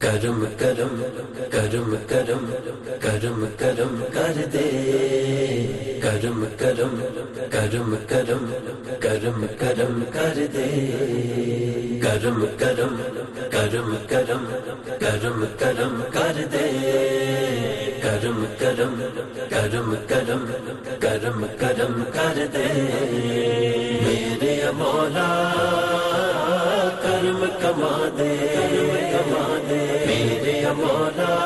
کرم کرم کرم کرم کرم کرم کر دے کرم کرم کرم کرم کرم کرم کر دے کرم کرم کرم کرم کرم کرم کر دے کرم کرم کرم کرم کرم کرم کر دے میرے مولا کرم کما دے کما دے میرے مولا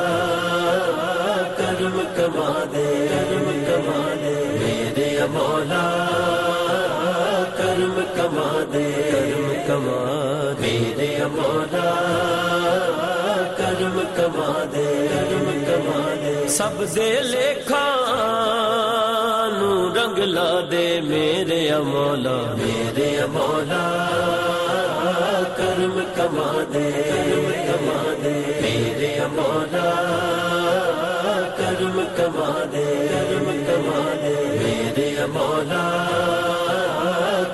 کرم کما دے کرم کما دے میرے مولا کرم کما دے کرم کما میرے مولا کرم کما دے کرم کما دے سب دے لکھا نو رنگ لا دے میرے مولا میرے مولا کرم کما دے کرم کما دے میرے مولا کرم کما دے کرم کما دے میرے مولا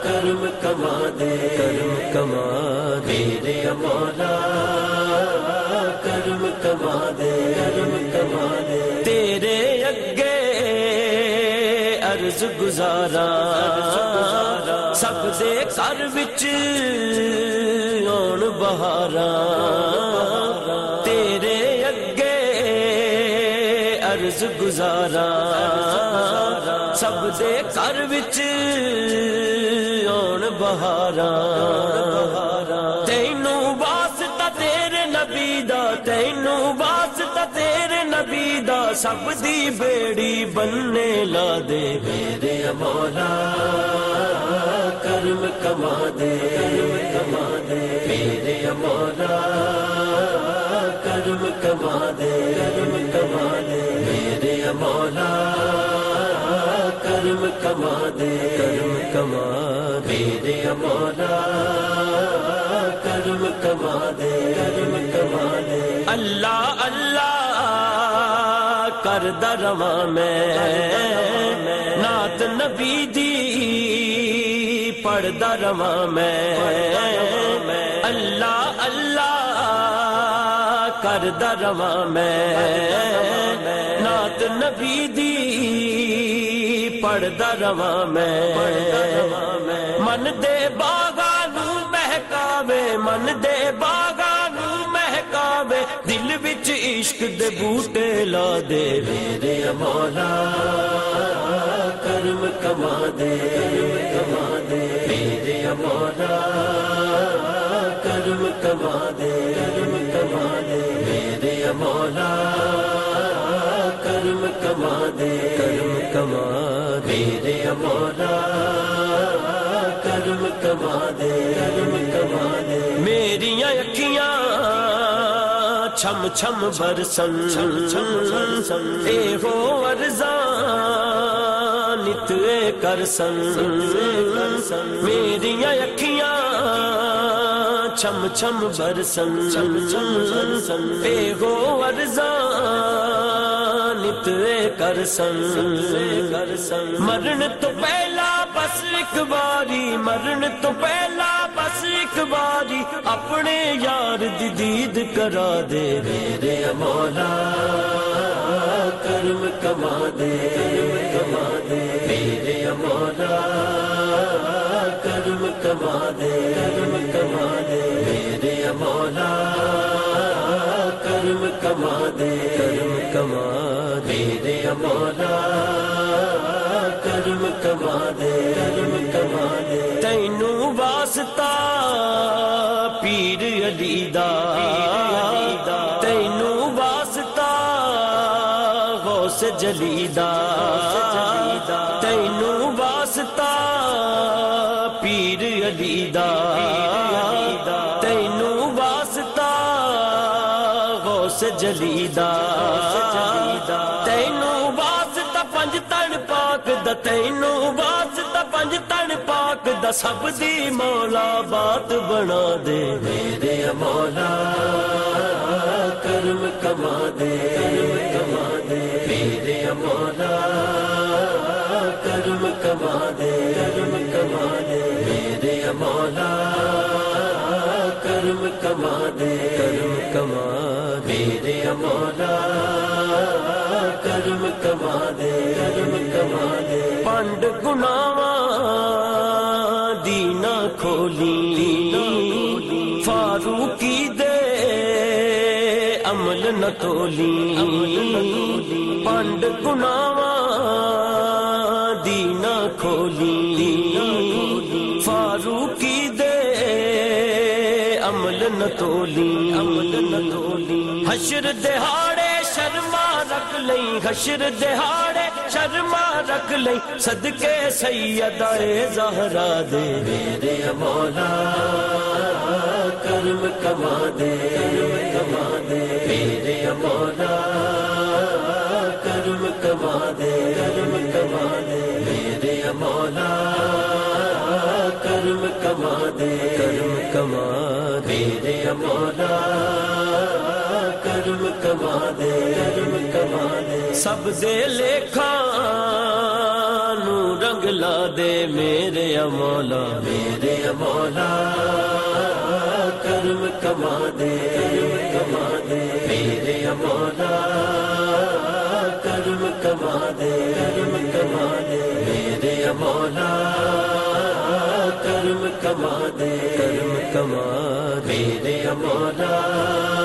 کرم کما دے کرم کما میرے مولا کرم کما دے کرم کما دے، تیرے اگے عرض گزارا، سب دے گھر وچ آن بہارا تیرے اگے عرض گزارا سب دے گھر وچ آن بہارا تینوں واسطہ تیرے نبی دا تینوں واسطہ تیرے نبی دا سب دی بیڑی بننے لا دے میرے مولا کرم کما مولا کرم کما دے، کرم کما دے۔ میرے مولا، کرم کما دے۔ کرم کما میرے مولا، کرم کما دے۔ کرم کما دے۔ اللہ اللہ، کر درما میں۔ نات نبی دی۔ پڑھ درما میں۔ اللہ اللہ کر درما میں۔ نات نبی دی پڑھ درما میں۔ من دے باغا نو مہکاوے من دے باغا نو مہکاوے دل وچ عشق دے بوٹے لا دے۔ میرے مولا، کرم کما دے۔ مولا کرم کما دے، کرم کما دے۔ میرے مولا، کرم کما دے۔ کرم کما میرے مولا، کرم کما دے۔ کرم کما دے۔ میریاں اکھیاں چھم چھم برسن۔ اے ہو ارزان نت کر سن، میریاں اکھیاں چھم چھم برسن۔ اے ہو ارزان، نت کر سن۔ مرن تو پہلا بس ایک باری، مرن تو پہلا بس ایک باری، اپنے یار دید کرا دے۔ میرے مولا کرم کما دے کرم کما دے۔ میرے مولا کرم کما دے کرم کما دے میرے مولا کرم کما دے کرم کما میرے مولا کرم کما دے کرم کما دے تینوں واسطہ پیر علی دا تینوں واسطہ غوث جلی دا ਪੀਰ ਅਲੀ ਦਾ। ਤੈਨੂੰ ਵਾਸਤਾ ਗੌਸ ਜਲੀ ਦਾ। ਤੈਨੂੰ ਵਾਸਤਾ ਪੰਜ ਤਣ ਪਾਕ ਦ। ਤੈਨੂੰ ਵਾਸਤਾ ਪੰਜ ਤਣ ਪਾਕ ਦਾ। ਸਭ ਦੀ ਮੌਲਾ ਬਾਤ ਬਣਾ ਦੇ। ਮੇਰੇ ਮੌਲਾ ਕਰਮ ਕਮਾ ਦੇ। ਕਮਾ ਦੇ ਮੇਰੇ ਮੌਲਾ کما میرے مولا کرم کما دے کرم کما دے۔ پنڈ گناواں دینا کھولی۔ فاروقی دے عمل نہ تولی۔ پنڈ گناواں دینا کھولی۔ عمل نہ تولی حشر دہاڑے شرما رکھ لئی۔ حشر دہاڑے شرما رکھ لئی۔ صدقے سیدہ زہرا دے۔ میرے مولا کرم کما دے۔ کما دے میرے مولا کرم کما دے کرم کما دے۔ میرے مولا میرے مولا کرم کما دے کرم کما دے سب دے لکھا نو رنگ لا دے میرے مولا میرے مولا کرم کما دے کرم کما دے میرے مولا کرم میرے مولا